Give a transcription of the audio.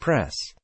Press.